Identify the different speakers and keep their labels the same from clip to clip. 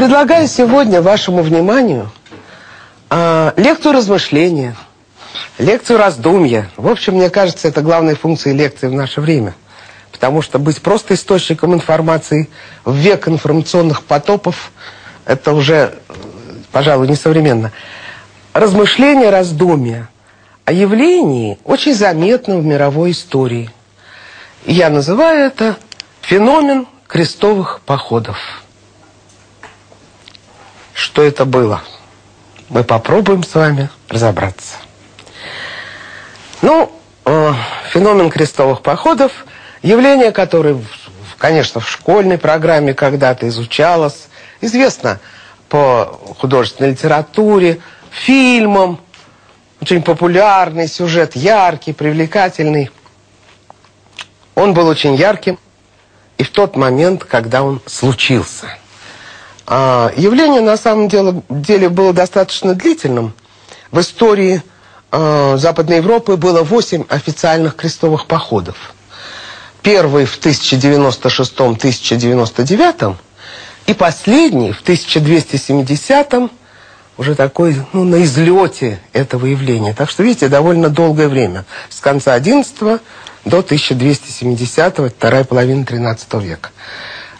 Speaker 1: Предлагаю сегодня вашему вниманию э, лекцию размышления, лекцию раздумья. В общем, мне кажется, это главная функция лекции в наше время. Потому что быть просто источником информации в век информационных потопов, это уже, пожалуй, несовременно. Размышления, раздумья о явлении, очень заметном в мировой истории. Я называю это феномен крестовых походов. Что это было? Мы попробуем с вами разобраться. Ну, э, феномен крестовых походов – явление, которое, конечно, в школьной программе когда-то изучалось, известно по художественной литературе, фильмам, очень популярный сюжет, яркий, привлекательный. Он был очень ярким и в тот момент, когда он случился – а, явление на самом деле, деле было достаточно длительным. В истории э, Западной Европы было 8 официальных крестовых походов. Первый в 1096-1099 и последний в 1270 уже такой, ну, на излете этого явления. Так что, видите, довольно долгое время. С конца XI до 1270 вторая половина XIII века.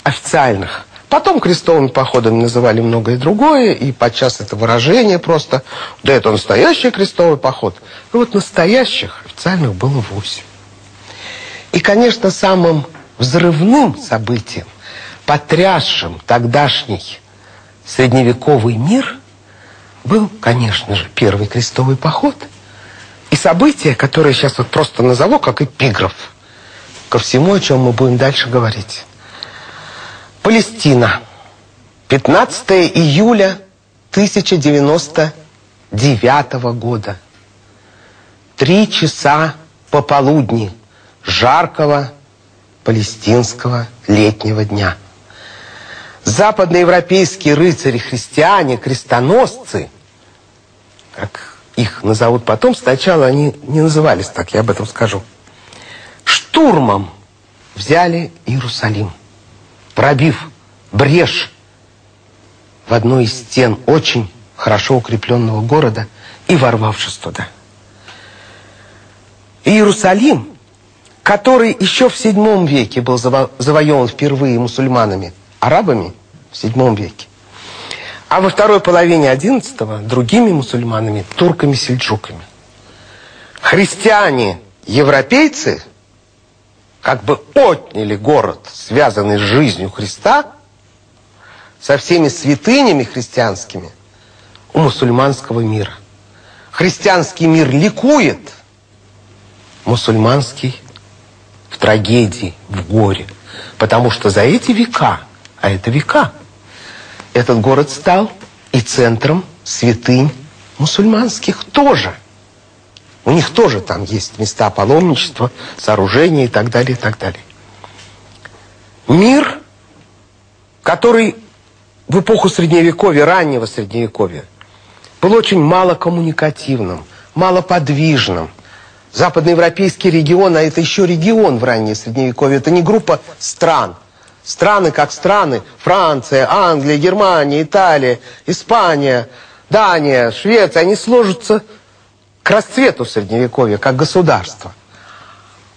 Speaker 1: Официальных. Потом крестовыми походами называли многое другое, и подчас это выражение просто, да это настоящий крестовый поход. Ну вот настоящих официальных было восемь. И, конечно, самым взрывным событием, потрясшим тогдашний средневековый мир, был, конечно же, первый крестовый поход. И событие, которое сейчас вот просто назову как эпиграф ко всему, о чем мы будем дальше говорить. Палестина. 15 июля 1099 года. Три часа пополудни жаркого палестинского летнего дня. Западноевропейские рыцари-христиане, крестоносцы, как их назовут потом, сначала они не назывались так, я об этом скажу, штурмом взяли Иерусалим пробив брешь в одной из стен очень хорошо укрепленного города и ворвавшись туда. Иерусалим, который еще в седьмом веке был заво завоеван впервые мусульманами, арабами в седьмом веке, а во второй половине одиннадцатого другими мусульманами, турками-сельджуками. Христиане, европейцы – как бы отняли город, связанный с жизнью Христа, со всеми святынями христианскими у мусульманского мира. Христианский мир ликует, мусульманский в трагедии, в горе. Потому что за эти века, а это века, этот город стал и центром святынь мусульманских тоже – у них тоже там есть места паломничества, сооружения и так далее, и так далее. Мир, который в эпоху Средневековья, раннего Средневековья, был очень малокоммуникативным, малоподвижным. Западноевропейский регион, а это еще регион в раннее Средневековье, это не группа стран. Страны как страны, Франция, Англия, Германия, Италия, Испания, Дания, Швеция, они сложатся к расцвету Средневековья, как государства.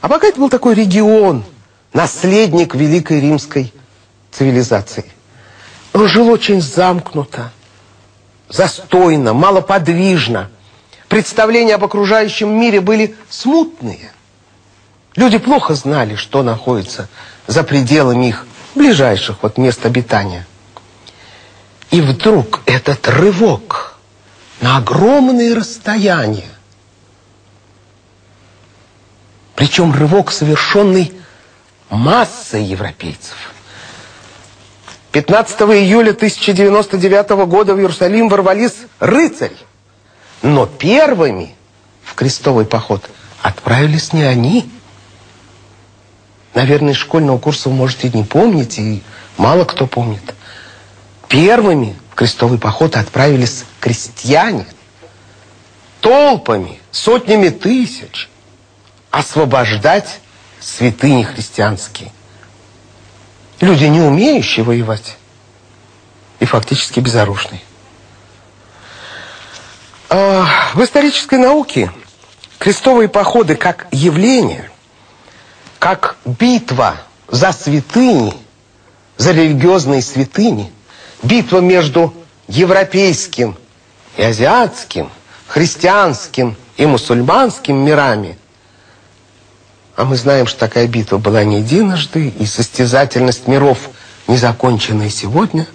Speaker 1: А пока это был такой регион, наследник великой римской цивилизации. Он жил очень замкнуто, застойно, малоподвижно. Представления об окружающем мире были смутные. Люди плохо знали, что находится за пределами их ближайших вот мест обитания. И вдруг этот рывок на огромные расстояния Причем рывок, совершенный массой европейцев. 15 июля 1099 года в Иерусалим ворвались рыцари. Но первыми в крестовый поход отправились не они. Наверное, школьного курса вы можете не помнить, и мало кто помнит. Первыми в крестовый поход отправились крестьяне. Толпами, сотнями тысяч. Освобождать святыни христианские – Люди, не умеющие воевать и фактически безоружные. А в исторической науке крестовые походы как явление, как битва за святыни, за религиозные святыни, битва между европейским и азиатским, христианским и мусульманским мирами – а мы знаем, что такая битва была не единожды, и состязательность миров не законченная сегодня.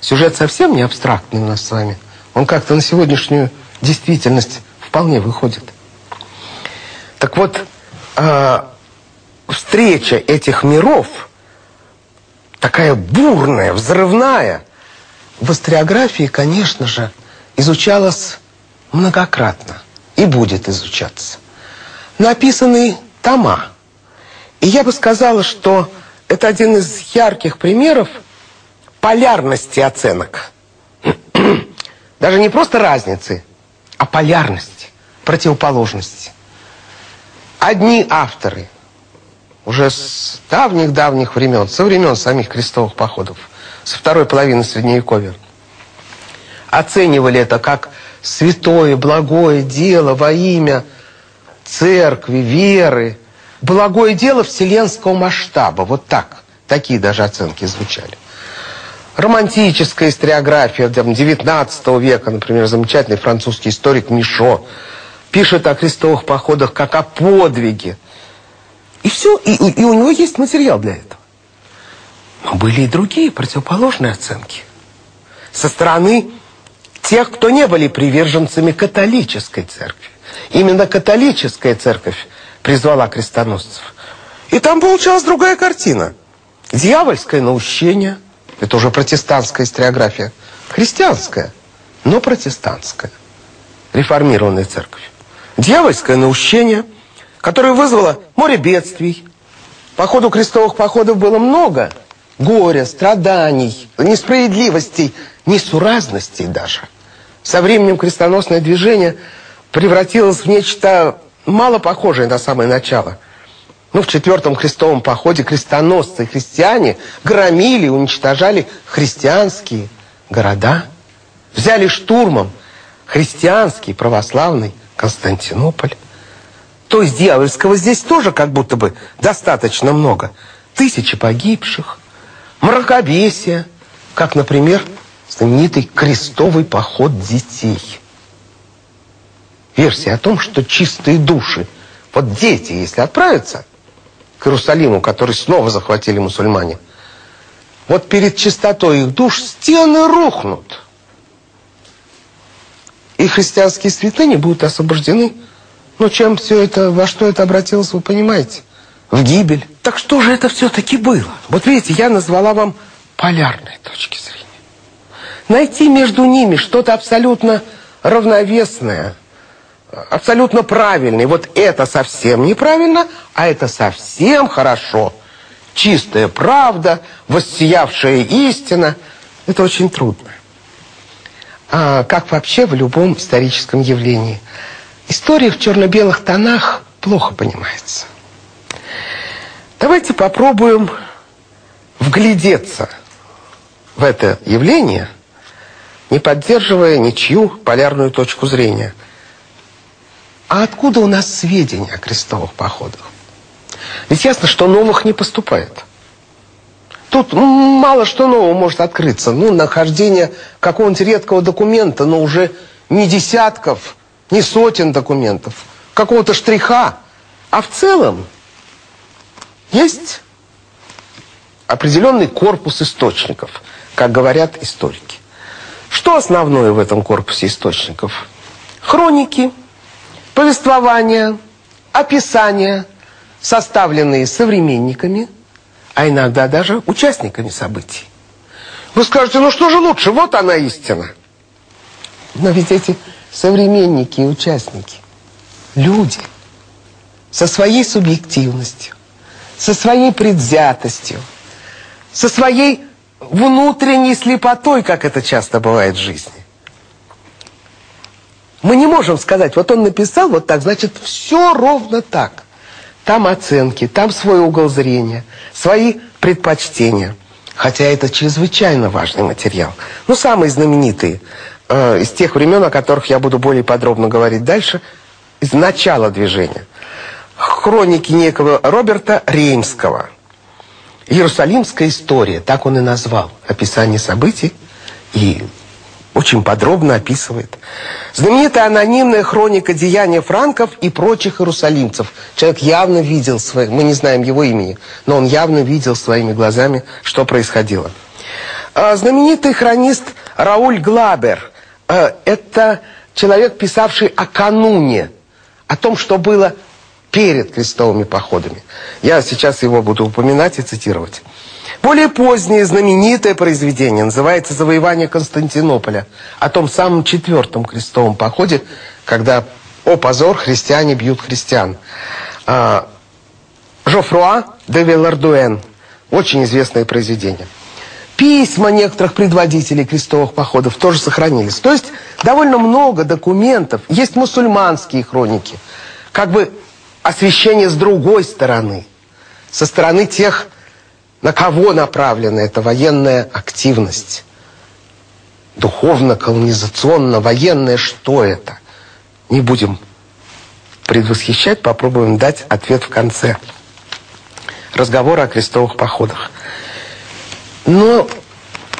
Speaker 1: Сюжет совсем не абстрактный у нас с вами. Он как-то на сегодняшнюю действительность вполне выходит. Так вот, э, встреча этих миров, такая бурная, взрывная, в историографии, конечно же, изучалась многократно и будет изучаться. Написанный тома. И я бы сказала, что это один из ярких примеров полярности оценок. Даже не просто разницы, а полярности, противоположности. Одни авторы уже с давних-давних времен, со времен самих крестовых походов, со второй половины Средневековья, оценивали это как святое, благое дело во имя церкви, веры, благое дело вселенского масштаба. Вот так, такие даже оценки звучали. Романтическая историография там, 19 века, например, замечательный французский историк Мишо, пишет о крестовых походах как о подвиге. И все, и, и у него есть материал для этого. Но были и другие противоположные оценки. Со стороны тех, кто не были приверженцами католической церкви. Именно католическая церковь призвала крестоносцев. И там получалась другая картина. Дьявольское наущение. Это уже протестантская историография. Христианская, но протестантская. Реформированная церковь. Дьявольское наущение, которое вызвало море бедствий. По ходу крестовых походов было много горя, страданий, несправедливостей, несуразностей даже. Со временем крестоносное движение – превратилась в нечто мало похожее на самое начало. Ну, в четвертом крестовом походе крестоносцы и христиане громили, уничтожали христианские города. Взяли штурмом христианский православный Константинополь. То есть дьявольского здесь тоже как будто бы достаточно много. Тысячи погибших, мракобесие, как, например, знаменитый крестовый поход детей – версия о том, что чистые души, вот дети, если отправятся к Иерусалиму, который снова захватили мусульмане, вот перед чистотой их душ стены рухнут. И христианские святыни будут освобождены. Но чем все это, во что это обратилось, вы понимаете? В гибель. Так что же это все-таки было? Вот видите, я назвала вам полярные точки зрения. Найти между ними что-то абсолютно равновесное – абсолютно правильный. Вот это совсем неправильно, а это совсем хорошо. Чистая правда, воссиявшая истина. Это очень трудно. А как вообще в любом историческом явлении. История в черно-белых тонах плохо понимается. Давайте попробуем вглядеться в это явление, не поддерживая ничью полярную точку зрения – а откуда у нас сведения о крестовых походах? Ведь ясно, что новых не поступает. Тут мало что нового может открыться. Ну, нахождение какого-нибудь редкого документа, но уже не десятков, не сотен документов, какого-то штриха. А в целом есть определенный корпус источников, как говорят историки. Что основное в этом корпусе источников? Хроники, повествования, описания, составленные современниками, а иногда даже участниками событий. Вы скажете, ну что же лучше, вот она истина. Но ведь эти современники и участники, люди со своей субъективностью, со своей предвзятостью, со своей внутренней слепотой, как это часто бывает в жизни. Мы не можем сказать, вот он написал вот так, значит, все ровно так. Там оценки, там свой угол зрения, свои предпочтения. Хотя это чрезвычайно важный материал. Ну, самые знаменитые э, из тех времен, о которых я буду более подробно говорить дальше, из начала движения. Хроники некого Роберта Реймского. Иерусалимская история, так он и назвал. Описание событий и очень подробно описывает. Знаменитая анонимная хроника деяния франков и прочих иерусалимцев. Человек явно видел, свои, мы не знаем его имени, но он явно видел своими глазами, что происходило. А, знаменитый хронист Рауль Глабер. А, это человек, писавший о кануне, о том, что было перед крестовыми походами. Я сейчас его буду упоминать и цитировать. Более позднее знаменитое произведение называется «Завоевание Константинополя» о том самом четвертом крестовом походе, когда, о позор, христиане бьют христиан. А, Жофруа де Велардуэн. Очень известное произведение. Письма некоторых предводителей крестовых походов тоже сохранились. То есть довольно много документов. Есть мусульманские хроники. Как бы освещение с другой стороны. Со стороны тех на кого направлена эта военная активность? Духовно-колонизационно, военная, что это? Не будем предвосхищать, попробуем дать ответ в конце разговора о крестовых походах. Но,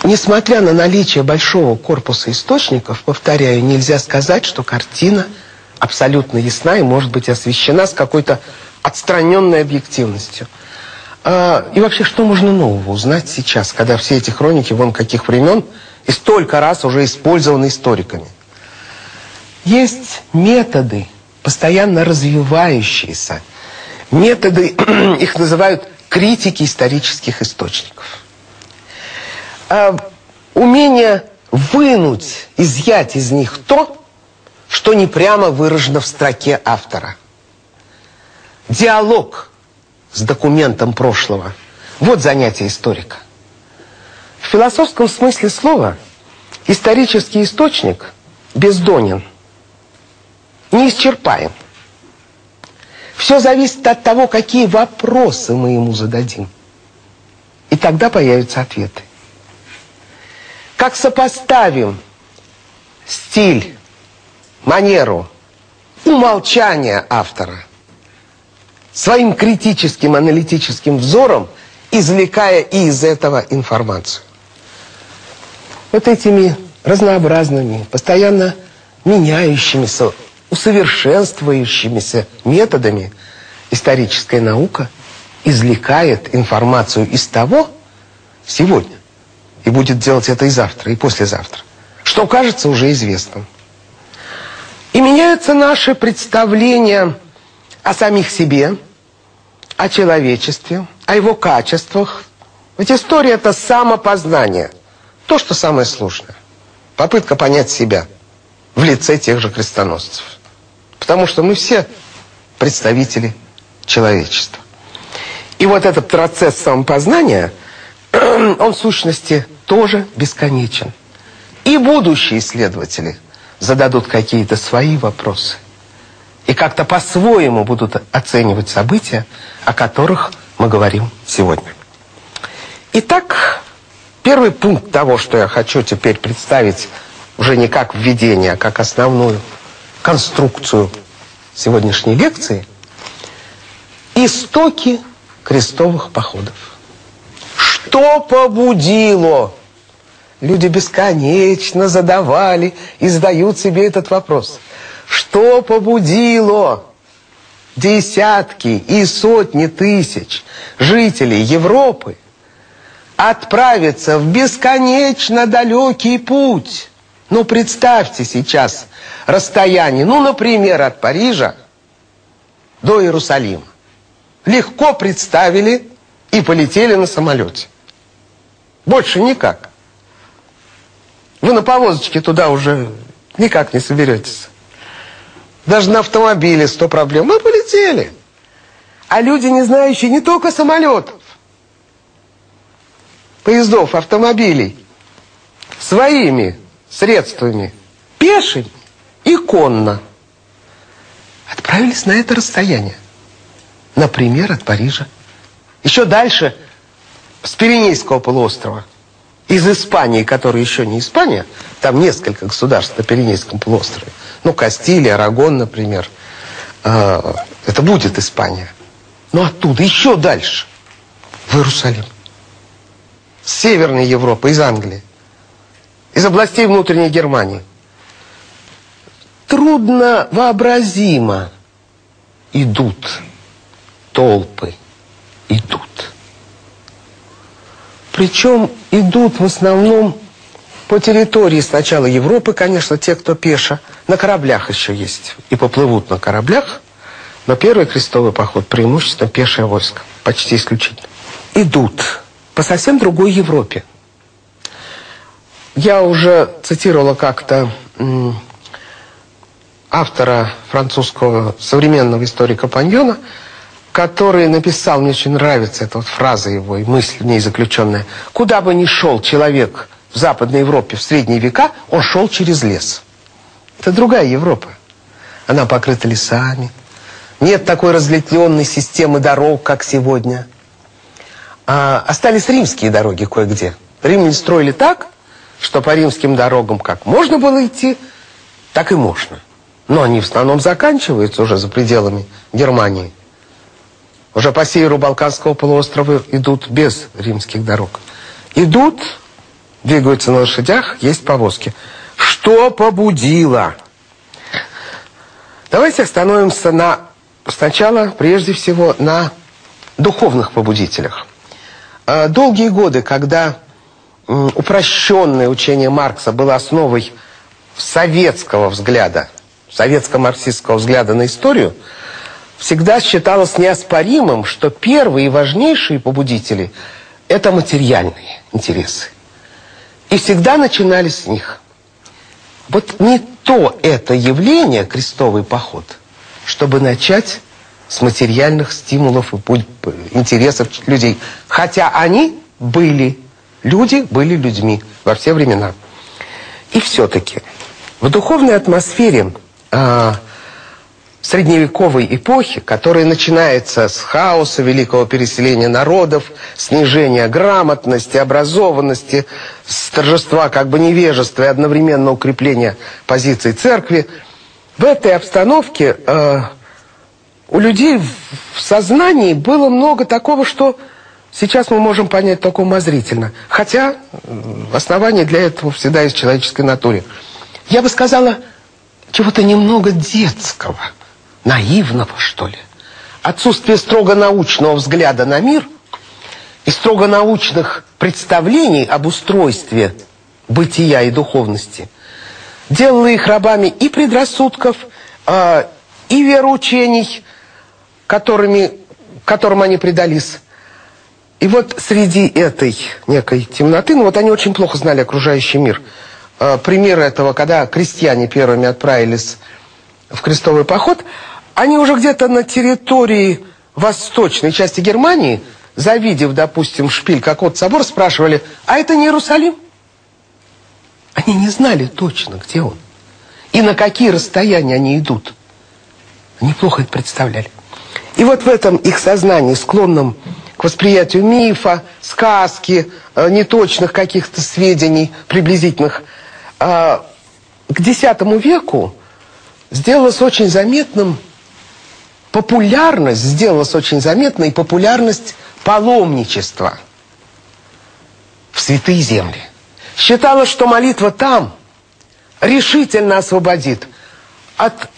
Speaker 1: несмотря на наличие большого корпуса источников, повторяю, нельзя сказать, что картина абсолютно ясна и может быть освещена с какой-то отстраненной объективностью. А, и вообще, что можно нового узнать сейчас, когда все эти хроники, вон каких времен, и столько раз уже использованы историками? Есть методы, постоянно развивающиеся. Методы, их называют критики исторических источников. А, умение вынуть, изъять из них то, что не прямо выражено в строке автора. Диалог с документом прошлого. Вот занятие историка. В философском смысле слова исторический источник бездонен, неисчерпаем. Все зависит от того, какие вопросы мы ему зададим. И тогда появятся ответы. Как сопоставим стиль, манеру, умолчание автора своим критическим, аналитическим взором, извлекая из этого информацию. Вот этими разнообразными, постоянно меняющимися, усовершенствующимися методами историческая наука извлекает информацию из того сегодня и будет делать это и завтра, и послезавтра, что кажется уже известным. И меняются наши представления о самих себе – о человечестве, о его качествах. Ведь история – это самопознание. То, что самое сложное. Попытка понять себя в лице тех же крестоносцев. Потому что мы все представители человечества. И вот этот процесс самопознания, он в сущности тоже бесконечен. И будущие исследователи зададут какие-то свои вопросы и как-то по-своему будут оценивать события, о которых мы говорим сегодня. Итак, первый пункт того, что я хочу теперь представить уже не как введение, а как основную конструкцию сегодняшней лекции – истоки крестовых походов. Что побудило? Люди бесконечно задавали и задают себе этот вопрос – что побудило десятки и сотни тысяч жителей Европы отправиться в бесконечно далекий путь? Ну, представьте сейчас расстояние, ну, например, от Парижа до Иерусалима. легко представили и полетели на самолете. Больше никак. Вы на повозочке туда уже никак не соберетесь. Даже на автомобиле сто проблем. Мы полетели. А люди, не знающие не только самолетов, поездов, автомобилей, своими средствами, пешими и конно, отправились на это расстояние. Например, от Парижа. Еще дальше, с Пиренейского полуострова. Из Испании, которая еще не Испания, там несколько государств на Пиренейском полуострове. Ну, Кастилия, Арагон, например. А, это будет Испания. Но оттуда, еще дальше, в Иерусалим. С Северной Европы, из Англии. Из областей внутренней Германии. Трудно вообразимо идут толпы, идут. Причем идут в основном по территории сначала Европы, конечно, те, кто пеша, на кораблях еще есть. И поплывут на кораблях, но первый крестовый поход преимущественно пешее войско, почти исключительно. Идут по совсем другой Европе. Я уже цитировала как-то автора французского современного историка Паньона, который написал, мне очень нравится эта вот фраза его и мысль в ней заключенная. Куда бы ни шел человек в Западной Европе в средние века, он шел через лес. Это другая Европа. Она покрыта лесами. Нет такой разветвленной системы дорог, как сегодня. А остались римские дороги кое-где. Римляне строили так, что по римским дорогам как можно было идти, так и можно. Но они в основном заканчиваются уже за пределами Германии. Уже по северу Балканского полуострова идут без римских дорог. Идут, двигаются на лошадях, есть повозки. Что побудило? Давайте остановимся на сначала, прежде всего, на духовных побудителях. А, долгие годы, когда упрощенное учение Маркса было основой советского взгляда, советско-марксистского взгляда на историю – всегда считалось неоспоримым, что первые и важнейшие побудители – это материальные интересы. И всегда начинались с них. Вот не то это явление, крестовый поход, чтобы начать с материальных стимулов и интересов людей. Хотя они были, люди были людьми во все времена. И все-таки в духовной атмосфере а, средневековой эпохи, которая начинается с хаоса, великого переселения народов, снижения грамотности, образованности, с торжества как бы невежества и одновременно укрепления позиций церкви, в этой обстановке э, у людей в сознании было много такого, что сейчас мы можем понять только умозрительно. Хотя основание для этого всегда есть в человеческой натуре. Я бы сказала, чего-то немного детского – наивного, что ли. Отсутствие строго научного взгляда на мир и строго научных представлений об устройстве бытия и духовности делало их рабами и предрассудков, э, и вероучений, которыми, которым они предались. И вот среди этой некой темноты, ну вот они очень плохо знали окружающий мир. Э, пример этого, когда крестьяне первыми отправились в крестовый поход – они уже где-то на территории восточной части Германии, завидев, допустим, шпиль какого-то собора, спрашивали, а это не Иерусалим? Они не знали точно, где он. И на какие расстояния они идут. Они плохо это представляли. И вот в этом их сознании, склонном к восприятию мифа, сказки, э, неточных каких-то сведений приблизительных, э, к X веку сделалось очень заметным популярность сделалась очень заметной, популярность паломничества в святые земли. Считалось, что молитва там решительно освободит от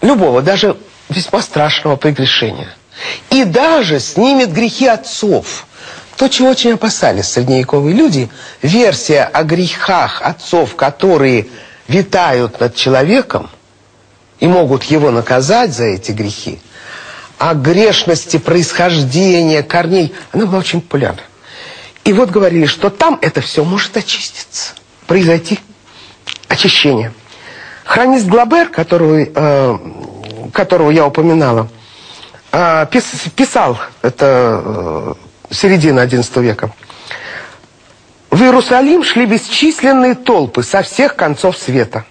Speaker 1: любого, даже весьма страшного прегрешения. И даже снимет грехи отцов. То, чего очень опасались средневековые люди, версия о грехах отцов, которые витают над человеком, и могут его наказать за эти грехи, о грешности происхождения, корней, она была очень популярна. И вот говорили, что там это все может очиститься, произойти очищение. Хронист Глабер, которого, э, которого я упоминала, э, пис, писал, это э, середина XI века, в Иерусалим шли бесчисленные толпы со всех концов света.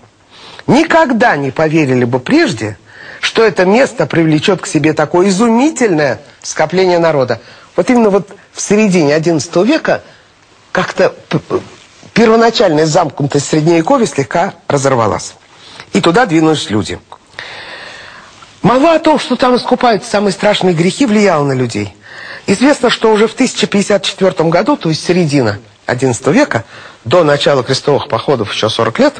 Speaker 1: Никогда не поверили бы прежде, что это место привлечет к себе такое изумительное скопление народа. Вот именно вот в середине XI века как-то первоначальная замкнутость Средневековья слегка разорвалась. И туда двинулись люди. Молва о том, что там искупают самые страшные грехи, влияла на людей. Известно, что уже в 1054 году, то есть середина XI века, до начала крестовых походов еще 40 лет,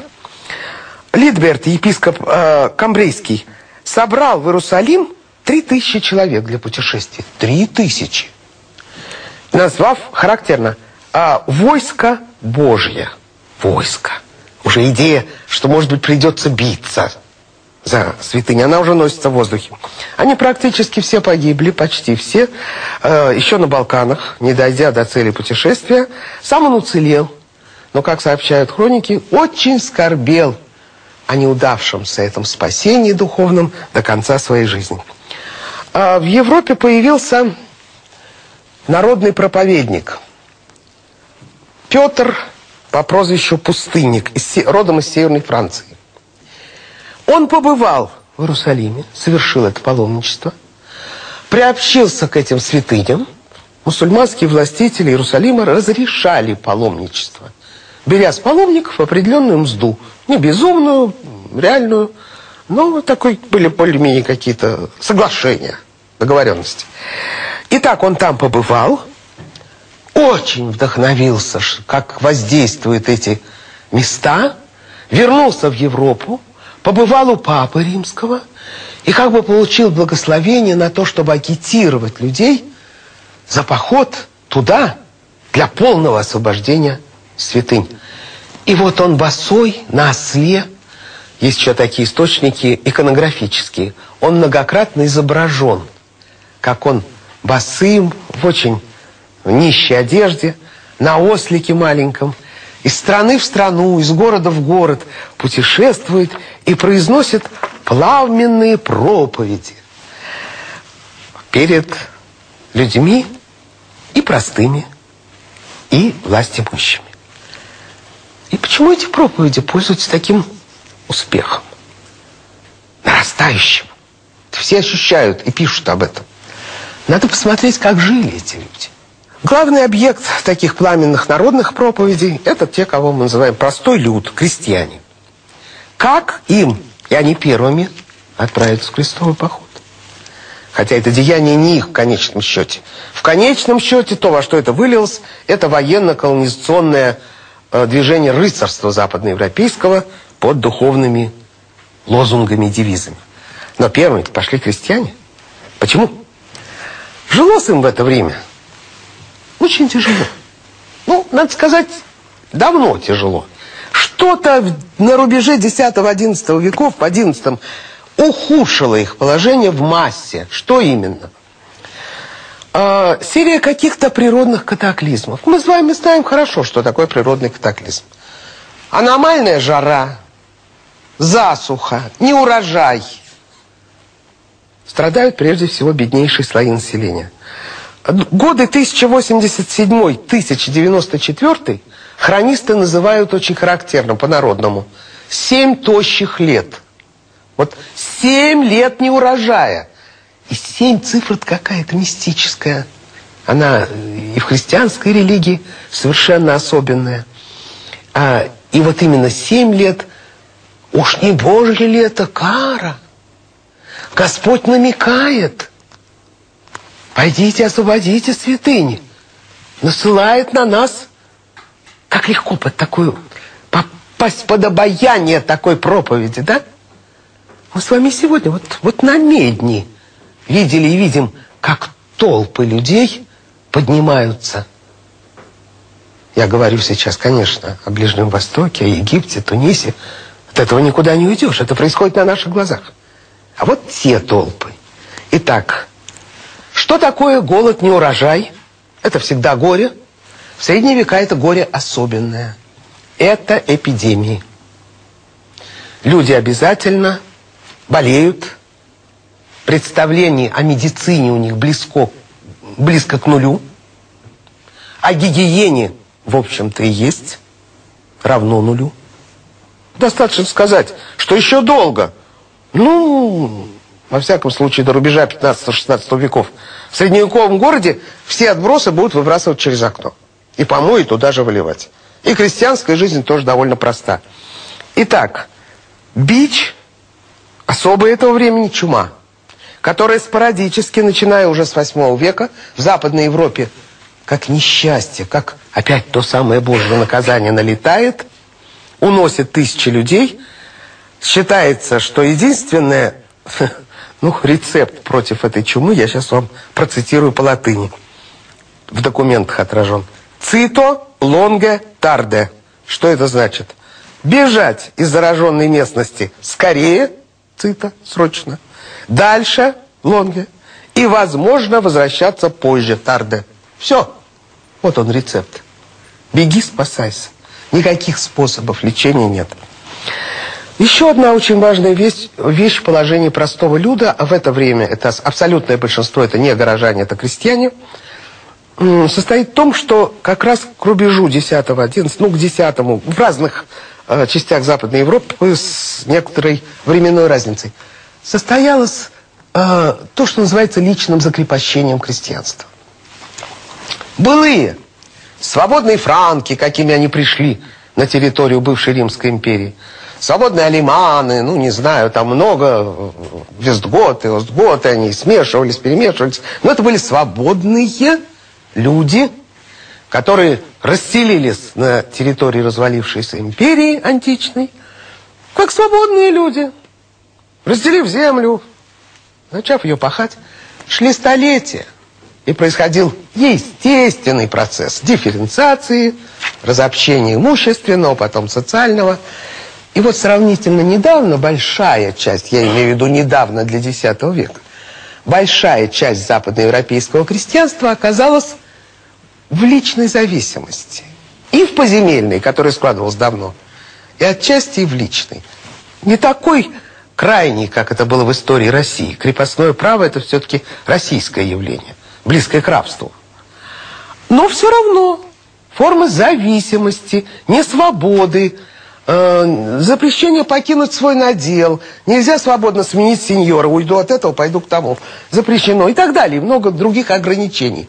Speaker 1: Лидберт, епископ э, Камбрейский, собрал в Иерусалим 3000 человек для путешествия. 3000! Назвав характерно а, «войско Божье». Войско. Уже идея, что, может быть, придется биться за святыню, она уже носится в воздухе. Они практически все погибли, почти все, э, еще на Балканах, не дойдя до цели путешествия. Сам он уцелел, но, как сообщают хроники, очень скорбел о неудавшемся этом спасении духовном до конца своей жизни. А в Европе появился народный проповедник Петр по прозвищу Пустынник, родом из Северной Франции. Он побывал в Иерусалиме, совершил это паломничество, приобщился к этим святыням. Мусульманские властители Иерусалима разрешали паломничество, беря с паломников определенную мзду. Не безумную, реальную, но такой были более-менее какие-то соглашения, договоренности. Итак, он там побывал, очень вдохновился, как воздействуют эти места, вернулся в Европу, побывал у Папы Римского и как бы получил благословение на то, чтобы агитировать людей за поход туда для полного освобождения святынь. И вот он босой на осле, есть еще такие источники иконографические, он многократно изображен, как он босым, в очень нищей одежде, на ослике маленьком, из страны в страну, из города в город путешествует и произносит пламенные проповеди перед людьми и простыми, и властимущими. И почему эти проповеди пользуются таким успехом? Нарастающим. Все ощущают и пишут об этом. Надо посмотреть, как жили эти люди. Главный объект таких пламенных народных проповедей – это те, кого мы называем простой люд, крестьяне. Как им, и они первыми, отправиться в крестовый поход? Хотя это деяние не их в конечном счете. В конечном счете то, во что это вылилось, это военно-колонизационное э, движение рыцарства западноевропейского под духовными лозунгами и девизами. Но первыми пошли крестьяне. Почему? Жилось им в это время – очень тяжело. Ну, надо сказать, давно тяжело. Что-то на рубеже 10-11 веков, в 11 ухудшило их положение в массе. Что именно? Э, серия каких-то природных катаклизмов. Мы с вами знаем хорошо, что такое природный катаклизм. Аномальная жара, засуха, неурожай. Страдают прежде всего беднейшие слои населения. Годы 1087-1094 хронисты называют очень характерно, по-народному. Семь тощих лет. Вот семь лет не урожая. И семь цифр какая-то мистическая. Она и в христианской религии совершенно особенная. А, и вот именно семь лет, уж не Божье ли это кара? Господь намекает – Пойдите, освободите святыни. Насылает на нас, как легко под такую, попасть под обаяние такой проповеди, да? Мы с вами сегодня вот, вот на медни видели и видим, как толпы людей поднимаются. Я говорю сейчас, конечно, о Ближнем Востоке, о Египте, Тунисе. От этого никуда не уйдешь. Это происходит на наших глазах. А вот те толпы. Итак, Что такое голод, не урожай? Это всегда горе. В средние века это горе особенное. Это эпидемии. Люди обязательно болеют. Представление о медицине у них близко, близко к нулю. О гигиене, в общем-то, и есть. Равно нулю. Достаточно сказать, что еще долго. Ну, во всяком случае, до рубежа 15-16 веков. В средневековом городе все отбросы будут выбрасывать через окно. И помои туда же выливать. И крестьянская жизнь тоже довольно проста. Итак, бич особо этого времени чума, которая спорадически, начиная уже с 8 века, в Западной Европе, как несчастье, как опять то самое Божье наказание налетает, уносит тысячи людей. Считается, что единственное, ну, рецепт против этой чумы, я сейчас вам процитирую по латыни, в документах отражен. Цито лонге тарде. Что это значит? Бежать из зараженной местности скорее, цито, срочно. Дальше, лонге. И, возможно, возвращаться позже, тарде. Все. Вот он рецепт. Беги, спасайся. Никаких способов лечения нет. Еще одна очень важная вещь, вещь в положении простого люда, а в это время это абсолютное большинство, это не горожане, это крестьяне – состоит в том, что как раз к рубежу 10-11, ну, к 10 в разных э, частях Западной Европы с некоторой временной разницей, состоялось э, то, что называется личным закрепощением крестьянства. Былые свободные франки, какими они пришли на территорию бывшей Римской империи, свободные алиманы, ну, не знаю, там много, э, вестготы, остготы, они смешивались, перемешивались, но это были свободные люди, которые расселились на территории развалившейся империи античной, как свободные люди, разделив землю, начав ее пахать, шли столетия. И происходил естественный процесс дифференциации, разобщения имущественного, потом социального. И вот сравнительно недавно большая часть, я имею в виду недавно для X века, большая часть западноевропейского крестьянства оказалась в личной зависимости. И в поземельной, которая складывалась давно, и отчасти и в личной. Не такой крайний, как это было в истории России. Крепостное право – это все-таки российское явление, близкое к рабству. Но все равно форма зависимости, несвободы, э, запрещение покинуть свой надел, нельзя свободно сменить сеньора, уйду от этого, пойду к тому, запрещено и так далее, и много других ограничений.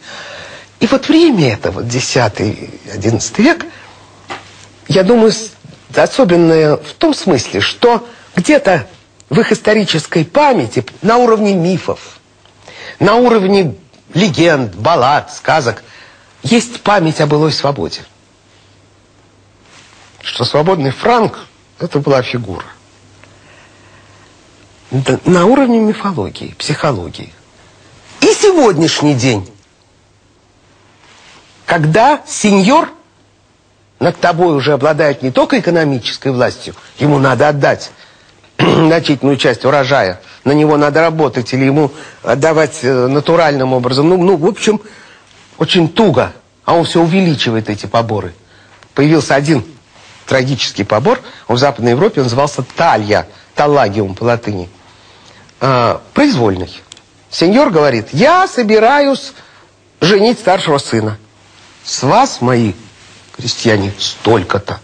Speaker 1: И вот время это, вот 10-11 век, я думаю, особенное в том смысле, что где-то в их исторической памяти на уровне мифов, на уровне легенд, баллад, сказок, есть память о былой свободе. Что свободный франк – это была фигура. На уровне мифологии, психологии. И сегодняшний день когда сеньор над тобой уже обладает не только экономической властью, ему надо отдать значительную часть урожая, на него надо работать или ему отдавать э, натуральным образом. Ну, ну, в общем, очень туго, а он все увеличивает эти поборы. Появился один трагический побор, он в Западной Европе назывался талья, таллагиум по латыни. А, произвольный. Сеньор говорит, я собираюсь женить старшего сына. С вас, мои крестьяне, столько-то.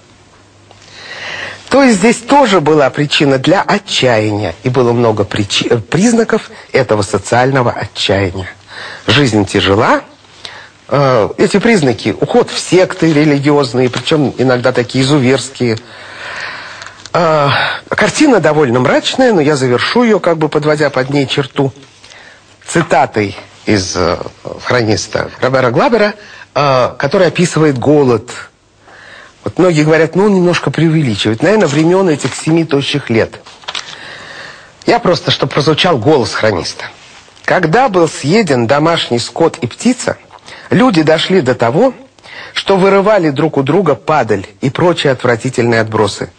Speaker 1: То есть здесь тоже была причина для отчаяния. И было много причи... Э, признаков этого социального отчаяния. Жизнь тяжела. Э, эти признаки, уход в секты религиозные, причем иногда такие изуверские. Э, картина довольно мрачная, но я завершу ее, как бы подводя под ней черту, цитатой из хрониста Робера Глабера – который описывает голод. Вот многие говорят, ну, он немножко преувеличивает. Наверное, времен этих семи тощих лет. Я просто, чтобы прозвучал голос хрониста. Когда был съеден домашний скот и птица, люди дошли до того, что вырывали друг у друга падаль и прочие отвратительные отбросы.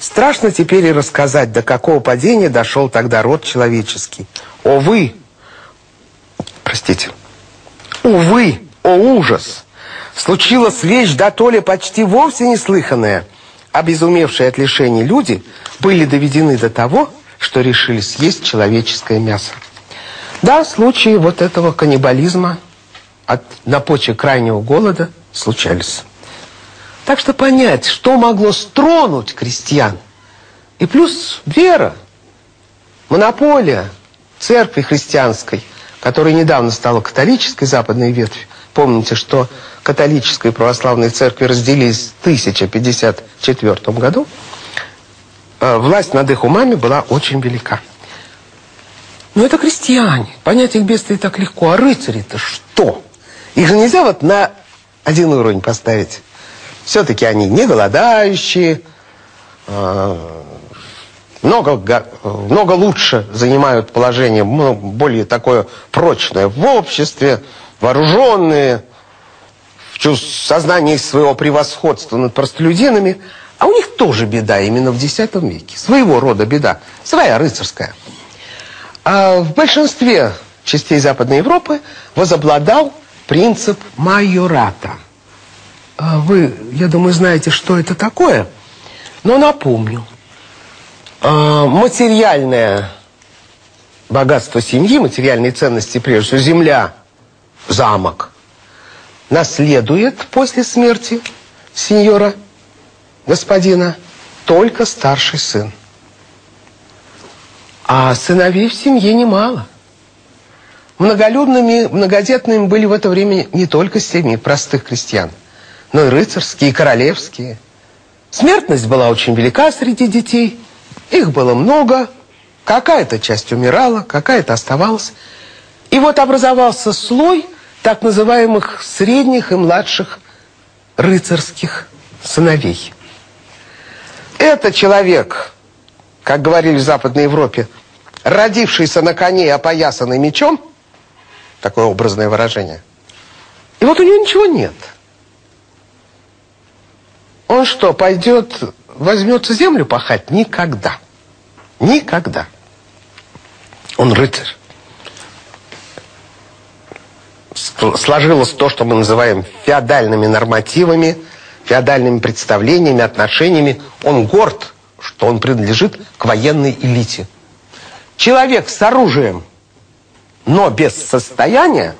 Speaker 1: Страшно теперь и рассказать, до какого падения дошел тогда род человеческий. О вы, простите, Увы, о ужас! Случилась вещь, да то ли почти вовсе неслыханная. Обезумевшие от лишений люди были доведены до того, что решили съесть человеческое мясо. Да, случаи вот этого каннибализма от, на почве крайнего голода случались. Так что понять, что могло стронуть крестьян, и плюс вера, монополия церкви христианской, которая недавно стала католической западной ветвью. Помните, что католическая и православная церкви разделились в 1054 году. Э, власть над их умами была очень велика. Но это крестьяне. Понять их бедствие так легко. А рыцари-то что? Их же нельзя вот на один уровень поставить. Все-таки они не голодающие, э, много, много лучше занимают положение, более такое прочное в обществе, вооруженные, в сознании своего превосходства над простолюдинами. А у них тоже беда именно в X веке. Своего рода беда, своя рыцарская. А в большинстве частей Западной Европы возобладал принцип майората. А вы, я думаю, знаете, что это такое, но напомню – а, материальное богатство семьи, материальные ценности, прежде всего, земля, замок, наследует после смерти сеньора, господина, только старший сын. А сыновей в семье немало. Многолюдными, многодетными были в это время не только семьи простых крестьян, но и рыцарские, и королевские. Смертность была очень велика среди детей – их было много, какая-то часть умирала, какая-то оставалась. И вот образовался слой так называемых средних и младших рыцарских сыновей. Это человек, как говорили в Западной Европе, родившийся на коне опоясанный мечом, такое образное выражение, и вот у него ничего нет. Он что, пойдет возьмется землю пахать? Никогда. Никогда. Он рыцарь. Сложилось то, что мы называем феодальными нормативами, феодальными представлениями, отношениями. Он горд, что он принадлежит к военной элите. Человек с оружием, но без состояния,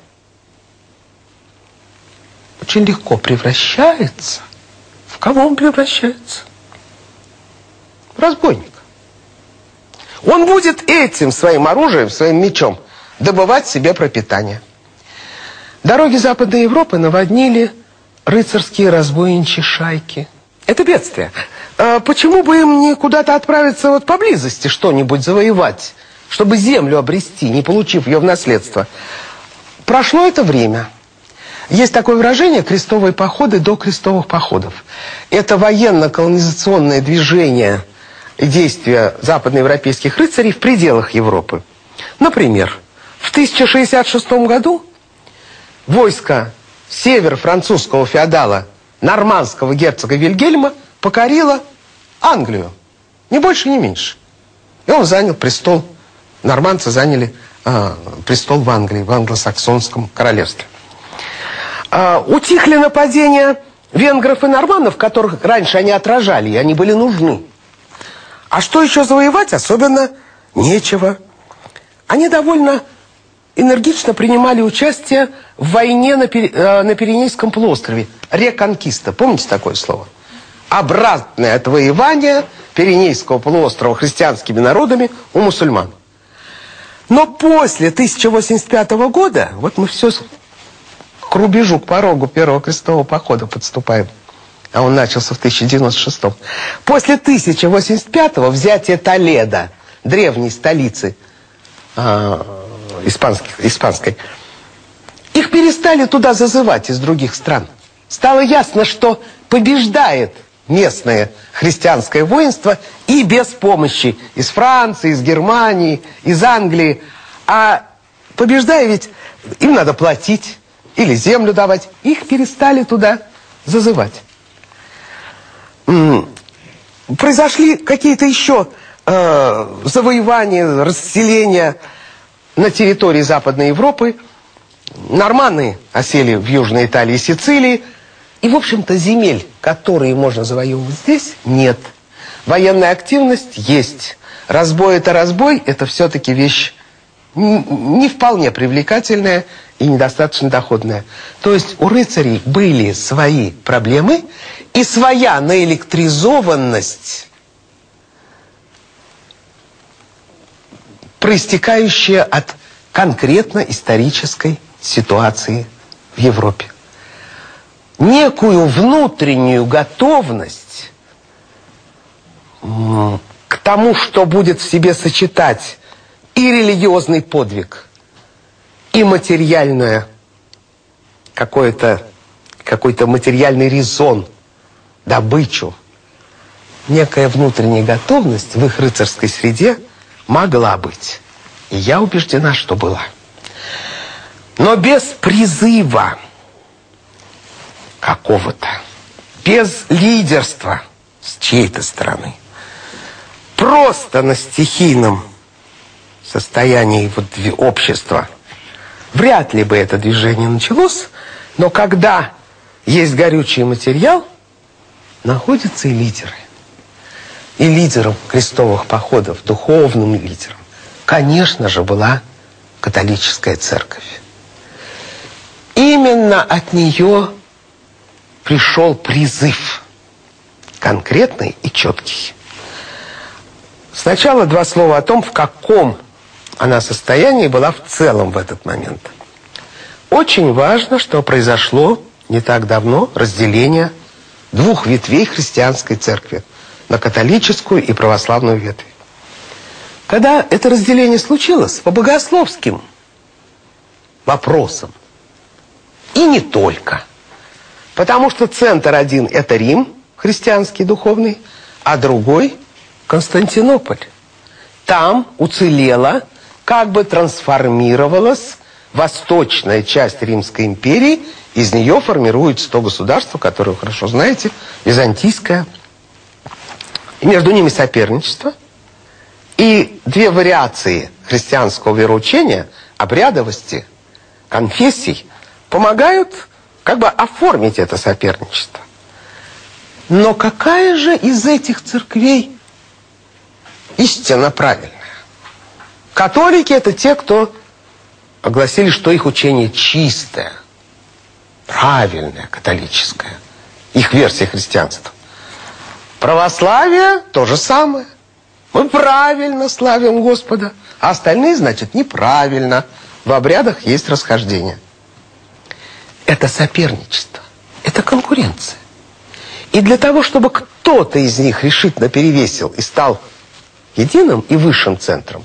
Speaker 1: очень легко превращается. В кого он превращается? разбойник. Он будет этим своим оружием, своим мечом добывать себе пропитание. Дороги Западной Европы наводнили рыцарские разбойничьи шайки. Это бедствие. А почему бы им не куда-то отправиться вот поблизости что-нибудь завоевать, чтобы землю обрести, не получив ее в наследство? Прошло это время. Есть такое выражение «крестовые походы до крестовых походов». Это военно-колонизационное движение – действия западноевропейских рыцарей в пределах Европы. Например, в 1066 году войско север французского феодала нормандского герцога Вильгельма покорило Англию. Ни больше, ни меньше. И он занял престол. Нормандцы заняли э, престол в Англии, в англосаксонском королевстве. Э, утихли нападения венгров и норманнов, которых раньше они отражали, и они были нужны. А что еще завоевать особенно нечего. Они довольно энергично принимали участие в войне на. Э, на Пиренейском полуострове. Реконкиста. Помните такое слово? Обратное отвоевание Пиренейского полуострова христианскими народами у мусульман. Но после 1085 года, вот мы все к рубежу, к порогу первого крестового похода подступаем – а он начался в 1096 -м. После 1085-го взятие Толедо, древней столицы э, испанских, испанской, перестали туда зазывать из других стран. Стало ясно, что побеждает местное христианское воинство и без помощи из Франции, из Германии, из Англии. А побеждая ведь им надо платить или землю давать. Их перестали туда зазывать произошли какие-то еще э, завоевания, расселения на территории Западной Европы. Норманы осели в Южной Италии и Сицилии. И, в общем-то, земель, которые можно завоевывать здесь, нет. Военная активность есть. Разбой – это разбой, это все-таки вещь не вполне привлекательная и недостаточно доходная. То есть у рыцарей были свои проблемы и своя наэлектризованность, проистекающая от конкретно исторической ситуации в Европе. Некую внутреннюю готовность к тому, что будет в себе сочетать и религиозный подвиг, и материальное какое-то какой-то материальный резон, добычу, некая внутренняя готовность в их рыцарской среде могла быть. И я убеждена, что была. Но без призыва какого-то, без лидерства с чьей-то стороны, просто на стихийном состоянии вот общества, вряд ли бы это движение началось, но когда есть горючий материал, находятся и лидеры. И лидером крестовых походов, духовным лидером, конечно же, была католическая церковь. Именно от нее пришел призыв, конкретный и четкий. Сначала два слова о том, в каком она состоянии была в целом в этот момент. Очень важно, что произошло не так давно разделение двух ветвей христианской церкви на католическую и православную ветви. Когда это разделение случилось, по богословским вопросам, и не только. Потому что центр один – это Рим, христианский, духовный, а другой – Константинополь. Там уцелела, как бы трансформировалась восточная часть Римской империи, из нее формируется то государство, которое вы хорошо знаете, византийское. И между ними соперничество – и две вариации христианского вероучения, обрядовости, конфессий, помогают как бы оформить это соперничество. Но какая же из этих церквей истинно правильная? Католики – это те, кто огласили, что их учение чистое, правильное, католическое. Их версия христианства. Православие – то же самое. Мы правильно славим Господа, а остальные, значит, неправильно. В обрядах есть расхождение. Это соперничество, это конкуренция. И для того, чтобы кто-то из них решительно перевесил и стал единым и высшим центром,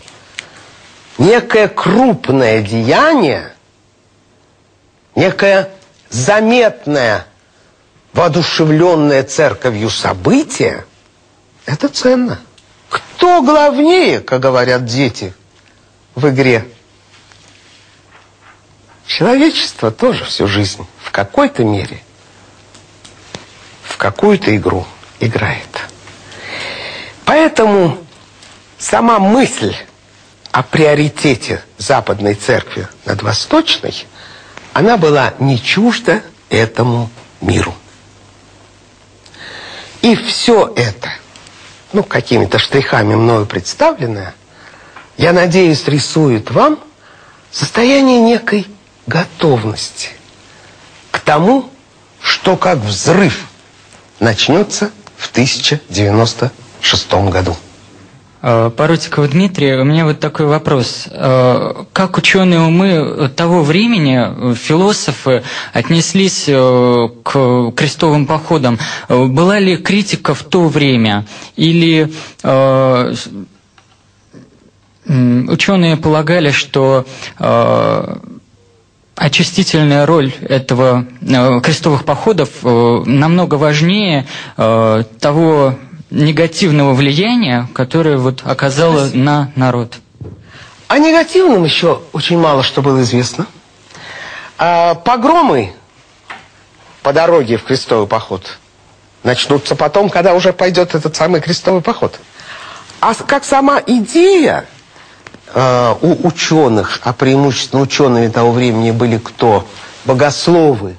Speaker 1: некое крупное деяние, некое заметное, воодушевленное церковью событие, это ценно. Кто главнее, как говорят дети в игре? Человечество тоже всю жизнь в какой-то мере в какую-то игру играет. Поэтому сама мысль о приоритете Западной Церкви над Восточной, она была не чужда этому миру. И все это – ну, какими-то штрихами мною представленное, я надеюсь, рисует вам состояние некой готовности к тому, что как взрыв начнется в 1096 году.
Speaker 2: Э, Парутиков Дмитрий, у меня вот такой вопрос. Э, как ученые умы того времени, э, философы, отнеслись к крестовым походам? Была ли критика в то время? Или ученые полагали, что очистительная роль этого крестовых походов намного важнее того негативного влияния, которое вот оказало на народ?
Speaker 1: О негативном еще очень мало что было известно. А погромы по дороге в крестовый поход начнутся потом, когда уже пойдет этот самый крестовый поход. А как сама идея э, у ученых, а преимущественно учеными того времени были кто? Богословы,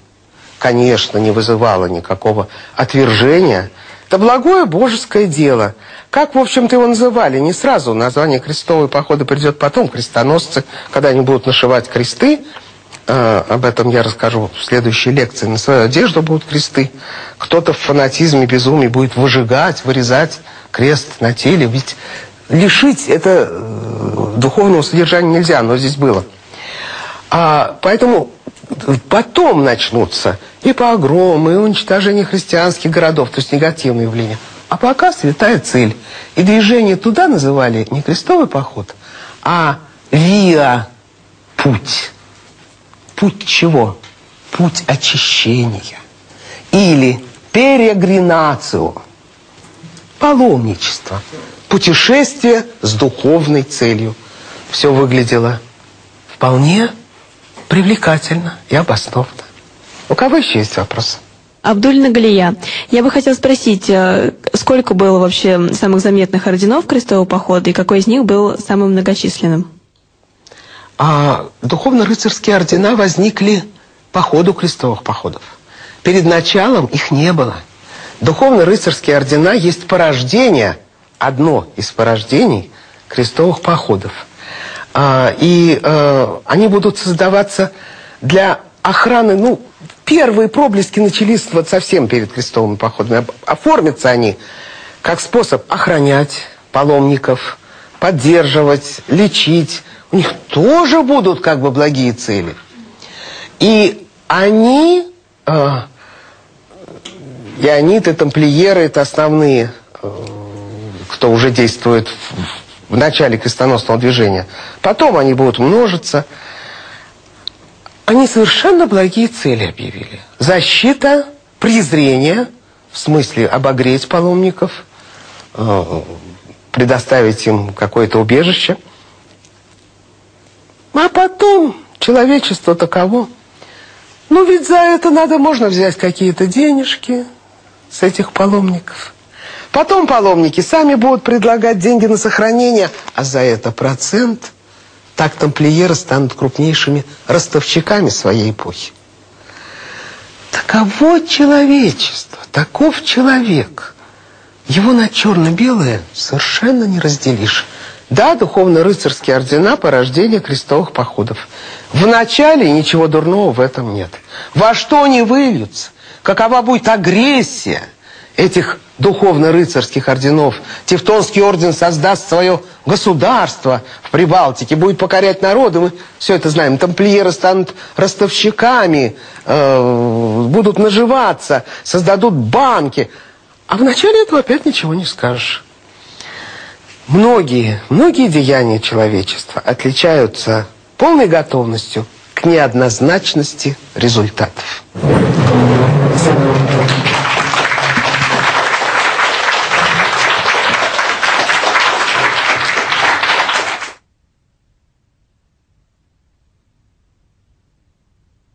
Speaker 1: конечно, не вызывало никакого отвержения. Это благое божеское дело. Как, в общем-то, его называли? Не сразу название крестовые походы придет потом, крестоносцы, когда они будут нашивать кресты. Э, об этом я расскажу в следующей лекции. На свою одежду будут кресты. Кто-то в фанатизме, безумии будет выжигать, вырезать крест на теле. Ведь лишить это э, духовного содержания нельзя, но здесь было. А, поэтому потом начнутся и погромы, и уничтожение христианских городов, то есть негативные явления. А пока святая цель. И движение туда называли не крестовый поход, а виа – путь. Путь чего? Путь очищения. Или перегринацию. Паломничество. Путешествие с духовной целью. Все выглядело вполне привлекательно и обоснованно. У кого еще есть вопросы?
Speaker 3: Абдуль Галия. Я бы хотела спросить, э, сколько было вообще самых заметных орденов крестового похода и какой из них был самым многочисленным?
Speaker 1: А духовно-рыцарские ордена возникли по ходу крестовых походов. Перед началом их не было. Духовно-рыцарские ордена есть порождение, одно из порождений крестовых походов. А, и а, они будут создаваться для охраны, ну, первые проблески начались вот совсем перед крестовыми походами. Оформятся они как способ охранять паломников, поддерживать, лечить. У них тоже будут как бы благие цели. И они, э, иониты, тамплиеры, это основные, э, кто уже действует в, в начале крестоносного движения. Потом они будут множиться. Они совершенно благие цели объявили. Защита, презрение, в смысле обогреть паломников, э, предоставить им какое-то убежище. А потом человечество таково. Ну ведь за это надо, можно взять какие-то денежки с этих паломников. Потом паломники сами будут предлагать деньги на сохранение, а за это процент – так тамплиеры станут крупнейшими ростовщиками своей эпохи. Таково человечество, таков человек. Его на черно-белое совершенно не разделишь. Да, духовно-рыцарские ордена – порождение крестовых походов. В начале ничего дурного в этом нет. Во что они выльются? Какова будет агрессия этих духовно-рыцарских орденов. Тевтонский орден создаст свое государство в Прибалтике, будет покорять народы. Мы все это знаем. Тамплиеры станут ростовщиками, э, будут наживаться, создадут банки. А вначале этого опять ничего не скажешь. Многие, многие деяния человечества отличаются полной готовностью к неоднозначности результатов.